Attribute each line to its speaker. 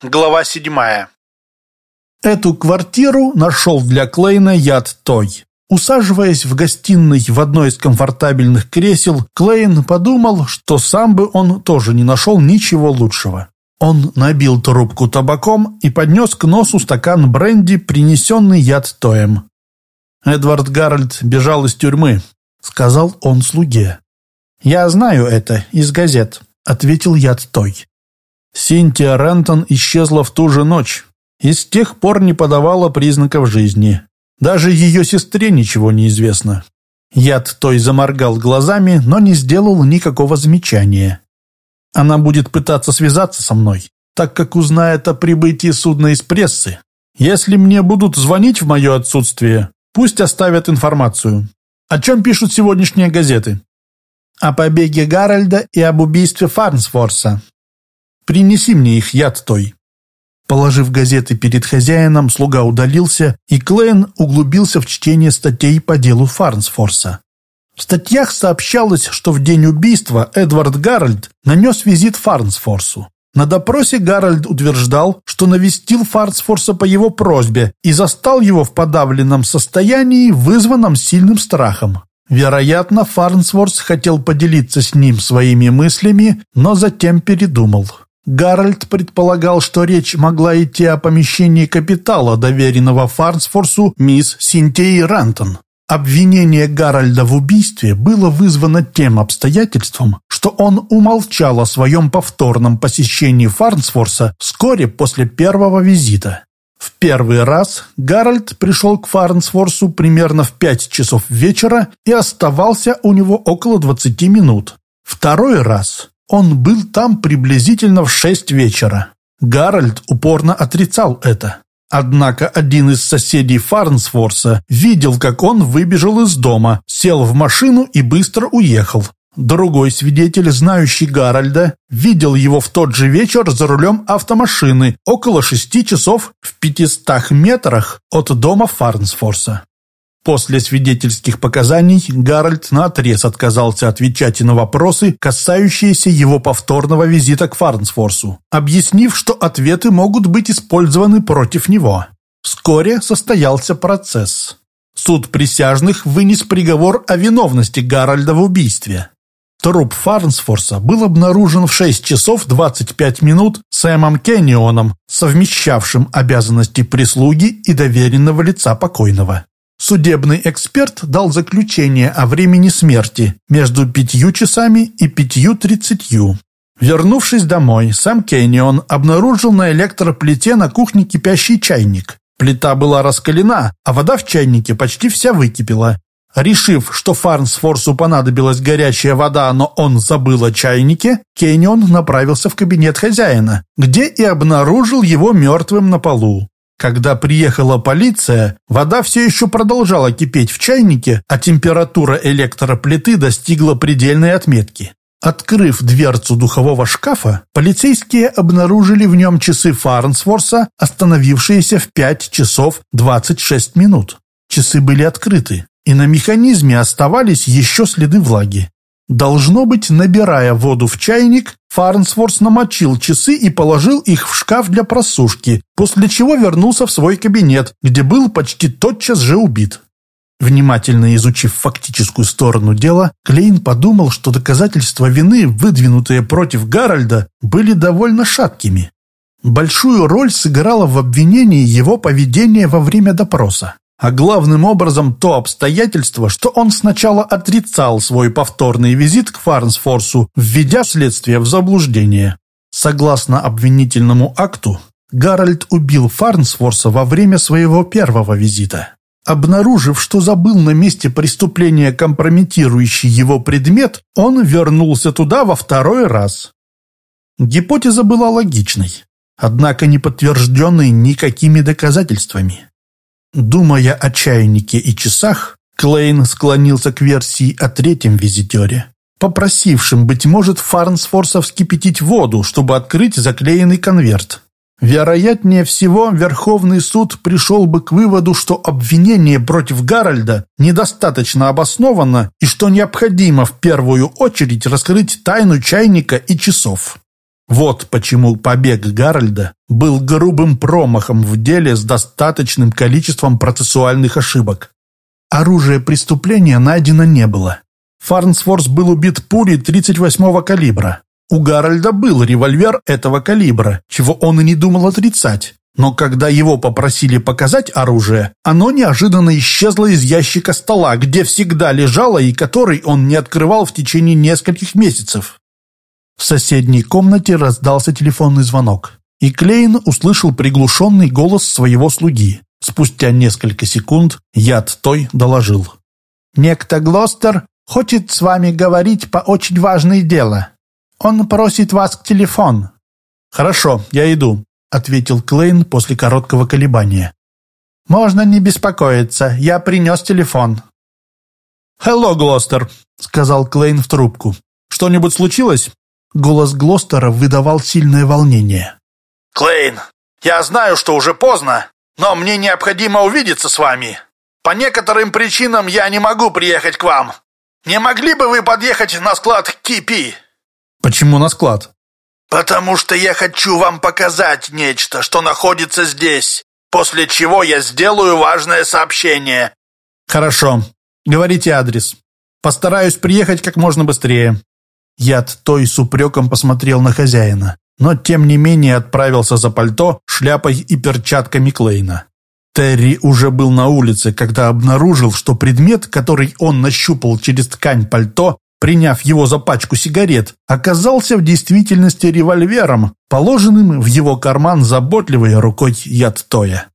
Speaker 1: Глава седьмая.
Speaker 2: Эту квартиру нашел для Клейна яд Той. Усаживаясь в гостиной в одно из комфортабельных кресел, Клейн подумал, что сам бы он тоже не нашел ничего лучшего. Он набил трубку табаком и поднес к носу стакан бренди, принесенный яд Тоем. «Эдвард Гарольд бежал из тюрьмы», — сказал он слуге. «Я знаю это из газет», — ответил яд Той. Синтия Рентон исчезла в ту же ночь и с тех пор не подавала признаков жизни. Даже ее сестре ничего не известно. Яд той заморгал глазами, но не сделал никакого замечания. Она будет пытаться связаться со мной, так как узнает о прибытии судна из прессы. Если мне будут звонить в мое отсутствие, пусть оставят информацию. О чем пишут сегодняшние газеты? О побеге Гарольда и об убийстве Фарнсфорса, Принеси мне их яд той». Положив газеты перед хозяином, слуга удалился, и Клейн углубился в чтение статей по делу Фарнсфорса. В статьях сообщалось, что в день убийства Эдвард Гарольд нанес визит Фарнсфорсу. На допросе Гарольд утверждал, что навестил Фарнсфорса по его просьбе и застал его в подавленном состоянии, вызванном сильным страхом. Вероятно, Фарнсфорс хотел поделиться с ним своими мыслями, но затем передумал. Гарольд предполагал, что речь могла идти о помещении капитала, доверенного Фарнсфорсу мисс Синтии Рантон. Обвинение Гарольда в убийстве было вызвано тем обстоятельством, что он умолчал о своем повторном посещении Фарнсфорса вскоре после первого визита. В первый раз Гарольд пришел к Фарнсфорсу примерно в пять часов вечера и оставался у него около двадцати минут. Второй раз он был там приблизительно в шесть вечера. Гарольд упорно отрицал это. Однако один из соседей Фарнсфорса видел, как он выбежал из дома, сел в машину и быстро уехал. Другой свидетель, знающий Гарольда, видел его в тот же вечер за рулем автомашины около шести часов в пятистах метрах от дома Фарнсфорса. После свидетельских показаний Гарольд наотрез отказался отвечать на вопросы, касающиеся его повторного визита к Фарнсфорсу, объяснив, что ответы могут быть использованы против него. Вскоре состоялся процесс. Суд присяжных вынес приговор о виновности Гарольда в убийстве. Труп Фарнсфорса был обнаружен в 6 часов 25 минут Сэмом Кеннионом, совмещавшим обязанности прислуги и доверенного лица покойного. Судебный эксперт дал заключение о времени смерти между пятью часами и пятью тридцатью. Вернувшись домой, сам Кеннион обнаружил на электроплите на кухне кипящий чайник. Плита была раскалена, а вода в чайнике почти вся выкипела. Решив, что Фарнсфорсу понадобилась горячая вода, но он забыл о чайнике, Кеннион направился в кабинет хозяина, где и обнаружил его мертвым на полу. Когда приехала полиция, вода все еще продолжала кипеть в чайнике, а температура электроплиты достигла предельной отметки. Открыв дверцу духового шкафа, полицейские обнаружили в нем часы Фарнсворса, остановившиеся в 5 часов 26 минут. Часы были открыты, и на механизме оставались еще следы влаги. Должно быть, набирая воду в чайник, Фарнсворс намочил часы и положил их в шкаф для просушки, после чего вернулся в свой кабинет, где был почти тотчас же убит. Внимательно изучив фактическую сторону дела, Клейн подумал, что доказательства вины, выдвинутые против Гарольда, были довольно шаткими. Большую роль сыграло в обвинении его поведение во время допроса а главным образом то обстоятельство, что он сначала отрицал свой повторный визит к Фарнсфорсу, введя следствие в заблуждение. Согласно обвинительному акту, Гарольд убил Фарнсфорса во время своего первого визита. Обнаружив, что забыл на месте преступления компрометирующий его предмет, он вернулся туда во второй раз. Гипотеза была логичной, однако не подтвержденной никакими доказательствами. Думая о чайнике и часах, Клейн склонился к версии о третьем визитере, попросившем, быть может, Фарнсфорса вскипятить воду, чтобы открыть заклеенный конверт. Вероятнее всего, Верховный суд пришел бы к выводу, что обвинение против Гарольда недостаточно обосновано и что необходимо в первую очередь раскрыть тайну чайника и часов. Вот почему побег Гарольда был грубым промахом в деле с достаточным количеством процессуальных ошибок. Оружия преступления найдено не было. Фарнсворс был убит пулей 38-го калибра. У Гарольда был револьвер этого калибра, чего он и не думал отрицать. Но когда его попросили показать оружие, оно неожиданно исчезло из ящика стола, где всегда лежало и который он не открывал в течение нескольких месяцев. В соседней комнате раздался телефонный звонок, и Клейн услышал приглушенный голос своего слуги. Спустя несколько секунд яд той доложил. «Некто Глостер хочет с вами говорить по очень важное дело. Он просит вас к телефон». «Хорошо, я иду», — ответил Клейн после короткого колебания. «Можно не беспокоиться, я принес телефон». «Хелло, Глостер», — сказал Клейн в трубку. «Что-нибудь случилось?» Голос Глостера выдавал сильное волнение.
Speaker 1: «Клейн, я знаю, что уже поздно, но мне необходимо увидеться с вами. По некоторым причинам я не могу приехать к вам. Не могли бы вы подъехать на склад Кипи?»
Speaker 2: «Почему на склад?»
Speaker 1: «Потому что я хочу вам показать нечто, что находится здесь, после чего я сделаю важное сообщение».
Speaker 2: «Хорошо. Говорите адрес. Постараюсь приехать как можно быстрее». Яд той с упреком посмотрел на хозяина, но тем не менее отправился за пальто, шляпой и перчатками Клейна. Терри уже был на улице, когда обнаружил, что предмет, который он нащупал через ткань пальто, приняв его за пачку сигарет, оказался в действительности револьвером, положенным в его карман заботливой рукой Яд Тоя.